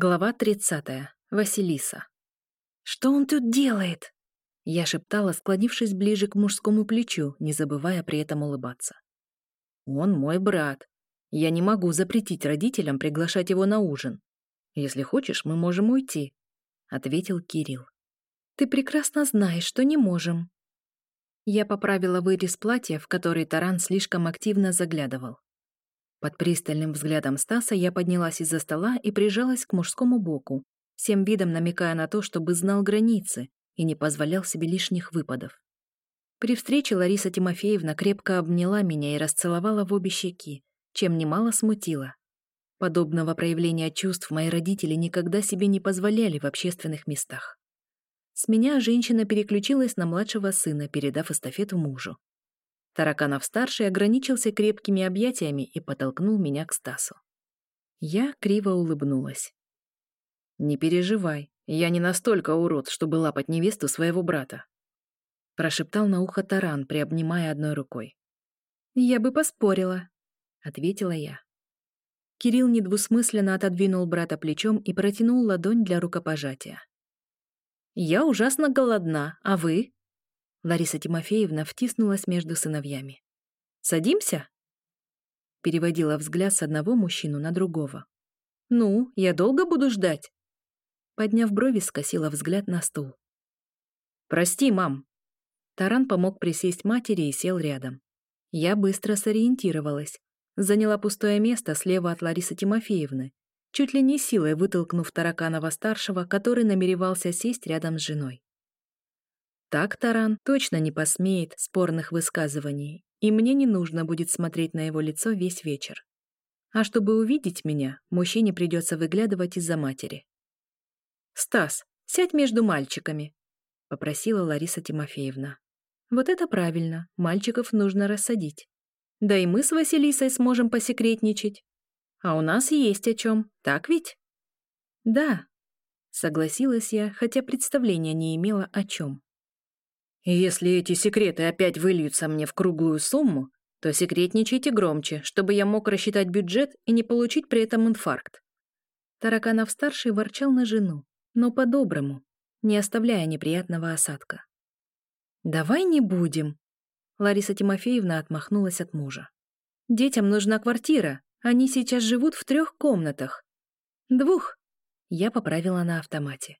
Глава 30. Василиса. «Что он тут делает?» Я шептала, склонившись ближе к мужскому плечу, не забывая при этом улыбаться. «Он мой брат. Я не могу запретить родителям приглашать его на ужин. Если хочешь, мы можем уйти», — ответил Кирилл. «Ты прекрасно знаешь, что не можем». Я поправила вырез платья, в который Таран слишком активно заглядывал. Под пристальным взглядом Стаса я поднялась из-за стола и прижалась к мужскому боку, всем видом намекая на то, чтобы знал границы и не позволял себе лишних выпадов. При встрече Лариса Тимофеевна крепко обняла меня и расцеловала в обе щеки, чем немало смутила. Подобного проявления чувств мои родители никогда себе не позволяли в общественных местах. С меня женщина переключилась на младшего сына, передав эстафету мужу. Тараканов-старший ограничился крепкими объятиями и подтолкнул меня к Стасу. Я криво улыбнулась. «Не переживай, я не настолько урод, чтобы лапать невесту своего брата», прошептал на ухо Таран, приобнимая одной рукой. «Я бы поспорила», — ответила я. Кирилл недвусмысленно отодвинул брата плечом и протянул ладонь для рукопожатия. «Я ужасно голодна, а вы?» Лариса Тимофеевна втиснулась между сыновьями. «Садимся?» Переводила взгляд с одного мужчину на другого. «Ну, я долго буду ждать?» Подняв брови, скосила взгляд на стул. «Прости, мам». Таран помог присесть матери и сел рядом. Я быстро сориентировалась. Заняла пустое место слева от Ларисы Тимофеевны, чуть ли не силой вытолкнув Тараканова-старшего, который намеревался сесть рядом с женой. Так Таран точно не посмеет спорных высказываний, и мне не нужно будет смотреть на его лицо весь вечер. А чтобы увидеть меня, мужчине придется выглядывать из-за матери. «Стас, сядь между мальчиками», — попросила Лариса Тимофеевна. «Вот это правильно, мальчиков нужно рассадить. Да и мы с Василисой сможем посекретничать. А у нас есть о чем, так ведь?» «Да», — согласилась я, хотя представления не имела о чем. Если эти секреты опять выльются мне в круглую сумму, то секретничайте громче, чтобы я мог рассчитать бюджет и не получить при этом инфаркт. Тараканов-старший ворчал на жену, но по-доброму, не оставляя неприятного осадка. «Давай не будем», — Лариса Тимофеевна отмахнулась от мужа. «Детям нужна квартира, они сейчас живут в трех комнатах». «Двух», — я поправила на автомате.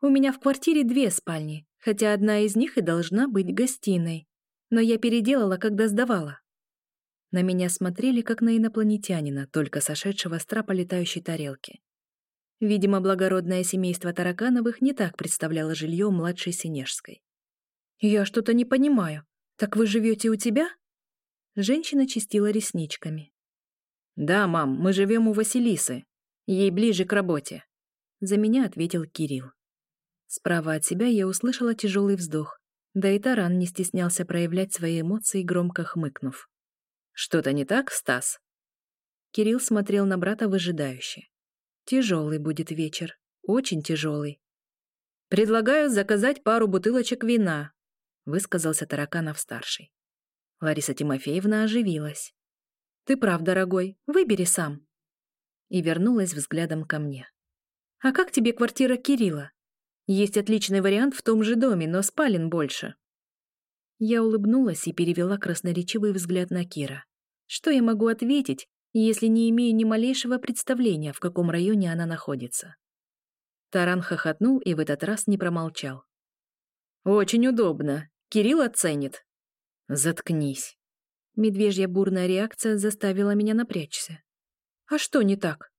«У меня в квартире две спальни, хотя одна из них и должна быть гостиной. Но я переделала, когда сдавала. На меня смотрели, как на инопланетянина, только сошедшего с трапа летающей тарелки. Видимо, благородное семейство Таракановых не так представляло жилье младшей Синежской. «Я что-то не понимаю. Так вы живете у тебя?» Женщина чистила ресничками. «Да, мам, мы живем у Василисы. Ей ближе к работе», — за меня ответил Кирилл. Справа от себя я услышала тяжелый вздох, да и Таран не стеснялся проявлять свои эмоции, громко хмыкнув. «Что-то не так, Стас?» Кирилл смотрел на брата выжидающе. «Тяжелый будет вечер, очень тяжелый». «Предлагаю заказать пару бутылочек вина», — высказался Тараканов-старший. Лариса Тимофеевна оживилась. «Ты прав, дорогой, выбери сам». И вернулась взглядом ко мне. «А как тебе квартира Кирилла? Есть отличный вариант в том же доме, но спален больше. Я улыбнулась и перевела красноречивый взгляд на Кира. Что я могу ответить, если не имею ни малейшего представления, в каком районе она находится? Таран хохотнул и в этот раз не промолчал. «Очень удобно. Кирилл оценит». «Заткнись». Медвежья бурная реакция заставила меня напрячься. «А что не так?»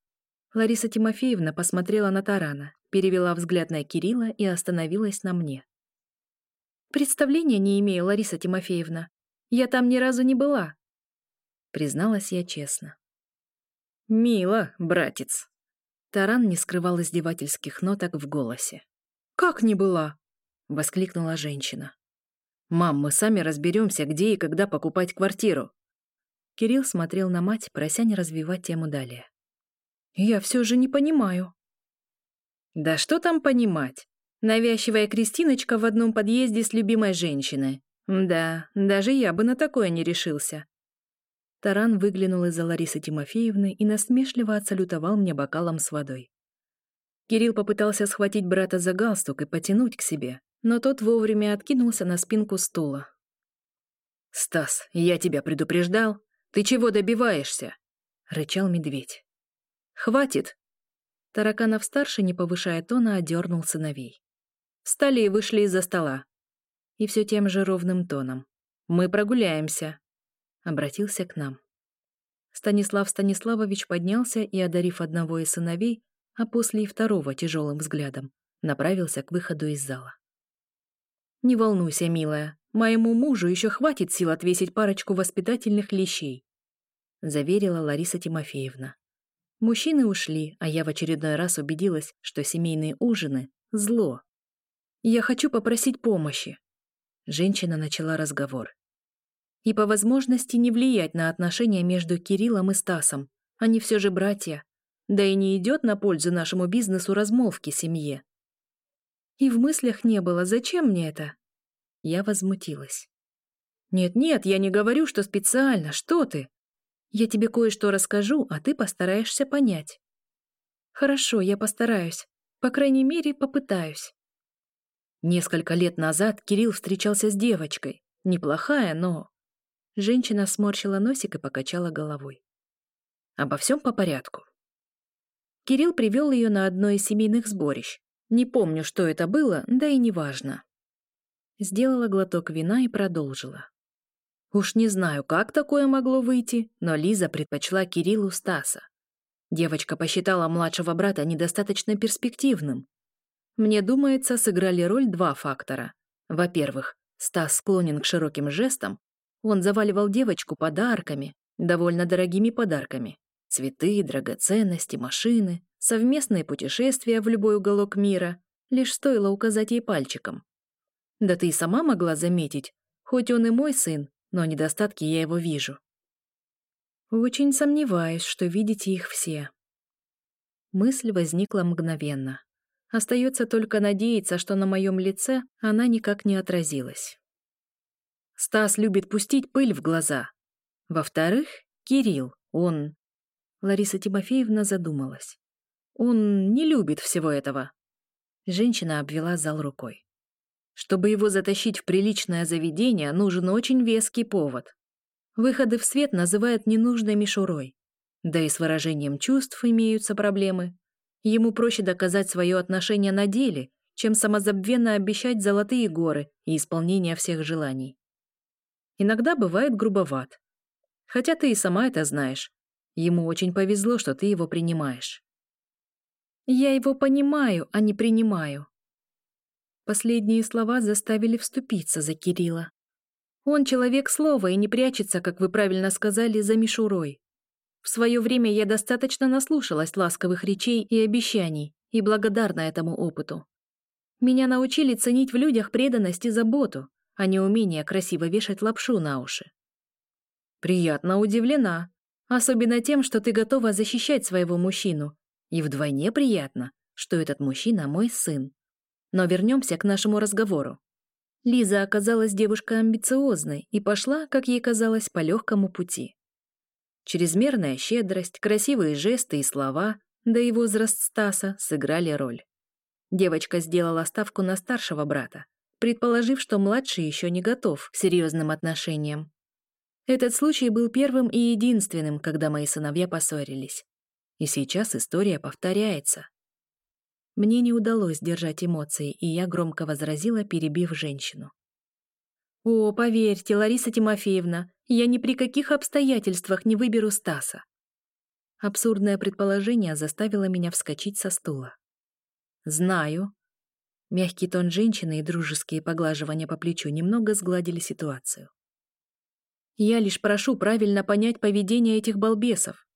Лариса Тимофеевна посмотрела на Тарана, перевела взгляд на Кирилла и остановилась на мне. «Представления не имею, Лариса Тимофеевна. Я там ни разу не была», — призналась я честно. «Мило, братец». Таран не скрывал издевательских ноток в голосе. «Как не была?» — воскликнула женщина. «Мам, мы сами разберемся, где и когда покупать квартиру». Кирилл смотрел на мать, прося не развивать тему далее. «Я все же не понимаю», да что там понимать? Навязчивая Кристиночка в одном подъезде с любимой женщиной. Да, даже я бы на такое не решился. Таран выглянул из-за Ларисы Тимофеевны и насмешливо отсалютовал мне бокалом с водой. Кирилл попытался схватить брата за галстук и потянуть к себе, но тот вовремя откинулся на спинку стула. «Стас, я тебя предупреждал. Ты чего добиваешься?» — рычал медведь. «Хватит!» Тараканов-старший, не повышая тона, одернул сыновей. Встали и вышли из-за стола. И все тем же ровным тоном. «Мы прогуляемся», — обратился к нам. Станислав Станиславович поднялся и, одарив одного из сыновей, а после и второго тяжелым взглядом, направился к выходу из зала. «Не волнуйся, милая, моему мужу еще хватит сил отвесить парочку воспитательных лещей», заверила Лариса Тимофеевна. Мужчины ушли, а я в очередной раз убедилась, что семейные ужины — зло. «Я хочу попросить помощи», — женщина начала разговор. «И по возможности не влиять на отношения между Кириллом и Стасом. Они все же братья. Да и не идет на пользу нашему бизнесу размолвки семье. И в мыслях не было, зачем мне это? Я возмутилась. Нет-нет, я не говорю, что специально, что ты? Я тебе кое-что расскажу, а ты постараешься понять. Хорошо, я постараюсь. По крайней мере, попытаюсь. Несколько лет назад Кирилл встречался с девочкой. Неплохая, но... Женщина сморщила носик и покачала головой. Обо всем по порядку. Кирилл привел ее на одно из семейных сборищ. Не помню, что это было, да и неважно. Сделала глоток вина и продолжила. Уж не знаю, как такое могло выйти, но Лиза предпочла Кириллу Стаса. Девочка посчитала младшего брата недостаточно перспективным. Мне думается, сыграли роль два фактора. Во-первых, Стас склонен к широким жестам, он заваливал девочку подарками, довольно дорогими подарками. Цветы, драгоценности, машины, совместные путешествия в любой уголок мира. Лишь стоило указать ей пальчиком. Да ты и сама могла заметить, хоть он и мой сын, но недостатки я его вижу. Очень сомневаюсь, что видите их все. Мысль возникла мгновенно. Остается только надеяться, что на моем лице она никак не отразилась. Стас любит пустить пыль в глаза. Во-вторых, Кирилл, он Лариса Тимофеевна задумалась. Он не любит всего этого. Женщина обвела зал рукой. Чтобы его затащить в приличное заведение, нужен очень веский повод. Выходы в свет называют ненужной мишурой. Да и с выражением чувств имеются проблемы. Ему проще доказать свое отношение на деле, чем самозабвенно обещать золотые горы и исполнение всех желаний. Иногда бывает грубоват. Хотя ты и сама это знаешь. Ему очень повезло, что ты его принимаешь. Я его понимаю, а не принимаю. Последние слова заставили вступиться за Кирилла. Он человек слова и не прячется, как вы правильно сказали, за мишурой. В свое время я достаточно наслушалась ласковых речей и обещаний и благодарна этому опыту. Меня научили ценить в людях преданность и заботу, а не умение красиво вешать лапшу на уши. Приятно удивлена, Особенно тем, что ты готова защищать своего мужчину. И вдвойне приятно, что этот мужчина мой сын. Но вернемся к нашему разговору. Лиза оказалась девушкой амбициозной и пошла, как ей казалось, по легкому пути. Чрезмерная щедрость, красивые жесты и слова, да и возраст Стаса сыграли роль. Девочка сделала ставку на старшего брата, предположив, что младший еще не готов к серьезным отношениям. Этот случай был первым и единственным, когда мои сыновья поссорились. И сейчас история повторяется. Мне не удалось держать эмоции, и я громко возразила, перебив женщину. «О, поверьте, Лариса Тимофеевна, я ни при каких обстоятельствах не выберу Стаса». Абсурдное предположение заставило меня вскочить со стула. «Знаю». Мягкий тон женщины и дружеские поглаживания по плечу немного сгладили ситуацию. Я лишь прошу правильно понять поведение этих балбесов.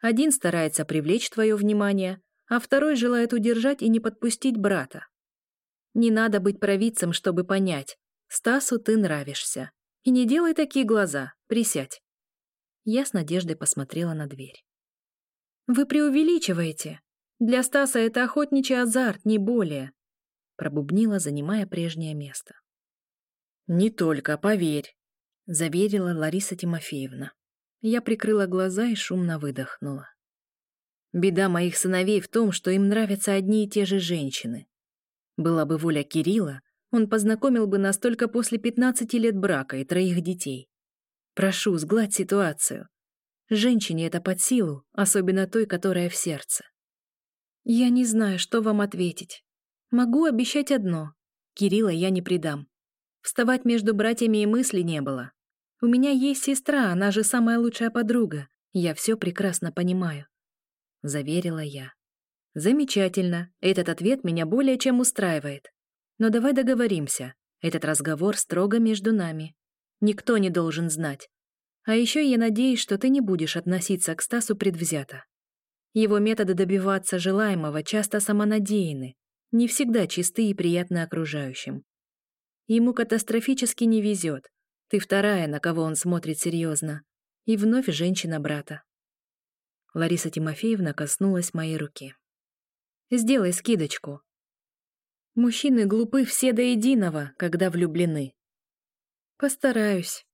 Один старается привлечь твое внимание, а второй желает удержать и не подпустить брата. Не надо быть провидцем, чтобы понять. Стасу ты нравишься. И не делай такие глаза, присядь. Я с надеждой посмотрела на дверь. Вы преувеличиваете. Для Стаса это охотничий азарт, не более. Пробубнила, занимая прежнее место. Не только, поверь заверила Лариса Тимофеевна. Я прикрыла глаза и шумно выдохнула. Беда моих сыновей в том, что им нравятся одни и те же женщины. Была бы воля Кирилла, он познакомил бы нас только после 15 лет брака и троих детей. Прошу, сгладь ситуацию. Женщине это под силу, особенно той, которая в сердце. Я не знаю, что вам ответить. Могу обещать одно. Кирилла я не предам. Вставать между братьями и мысли не было. У меня есть сестра, она же самая лучшая подруга. Я все прекрасно понимаю. Заверила я. Замечательно. Этот ответ меня более чем устраивает. Но давай договоримся. Этот разговор строго между нами. Никто не должен знать. А еще я надеюсь, что ты не будешь относиться к Стасу предвзято. Его методы добиваться желаемого часто самонадеяны, не всегда чисты и приятны окружающим. Ему катастрофически не везет. Ты вторая, на кого он смотрит серьезно. И вновь женщина брата. Лариса Тимофеевна коснулась моей руки. «Сделай скидочку. Мужчины глупы все до единого, когда влюблены». «Постараюсь».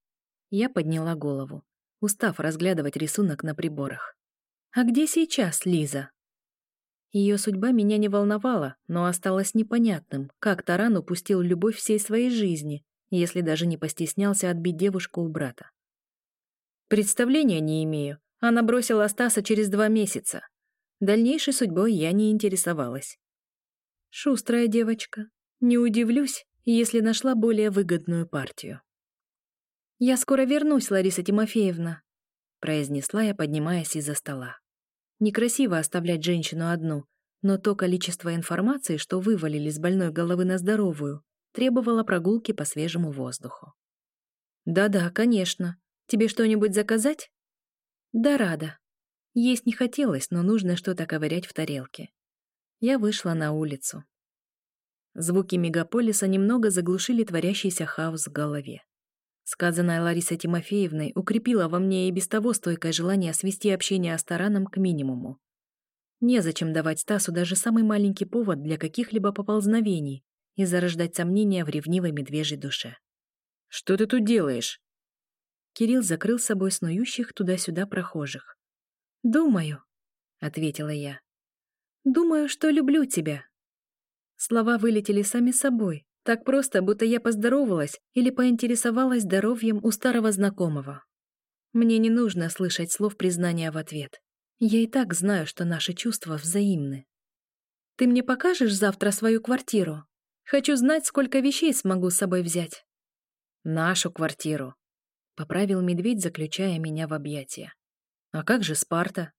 Я подняла голову, устав разглядывать рисунок на приборах. «А где сейчас Лиза?» Ее судьба меня не волновала, но осталось непонятным, как Таран упустил любовь всей своей жизни, если даже не постеснялся отбить девушку у брата. Представления не имею. Она бросила Стаса через два месяца. Дальнейшей судьбой я не интересовалась. Шустрая девочка. Не удивлюсь, если нашла более выгодную партию. «Я скоро вернусь, Лариса Тимофеевна», — произнесла я, поднимаясь из-за стола. Некрасиво оставлять женщину одну, но то количество информации, что вывалили с больной головы на здоровую, требовало прогулки по свежему воздуху. «Да-да, конечно. Тебе что-нибудь заказать?» «Да, рада. Есть не хотелось, но нужно что-то ковырять в тарелке». Я вышла на улицу. Звуки мегаполиса немного заглушили творящийся хаос в голове. Сказанное Ларисой Тимофеевной укрепило во мне и без того стойкое желание свести общение с Тараном к минимуму. Незачем давать Стасу даже самый маленький повод для каких-либо поползновений и зарождать сомнения в ревнивой медвежьей душе. «Что ты тут делаешь?» Кирилл закрыл собой снующих туда-сюда прохожих. «Думаю», — ответила я. «Думаю, что люблю тебя». Слова вылетели сами собой, так просто, будто я поздоровалась или поинтересовалась здоровьем у старого знакомого. Мне не нужно слышать слов признания в ответ. Я и так знаю, что наши чувства взаимны. Ты мне покажешь завтра свою квартиру? Хочу знать, сколько вещей смогу с собой взять. Нашу квартиру. Поправил медведь, заключая меня в объятия. А как же Спарта?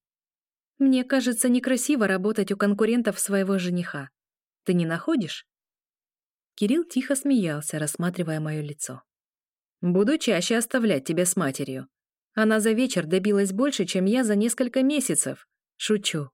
Мне кажется, некрасиво работать у конкурентов своего жениха. Ты не находишь? Кирилл тихо смеялся, рассматривая мое лицо. «Буду чаще оставлять тебя с матерью. Она за вечер добилась больше, чем я за несколько месяцев. Шучу.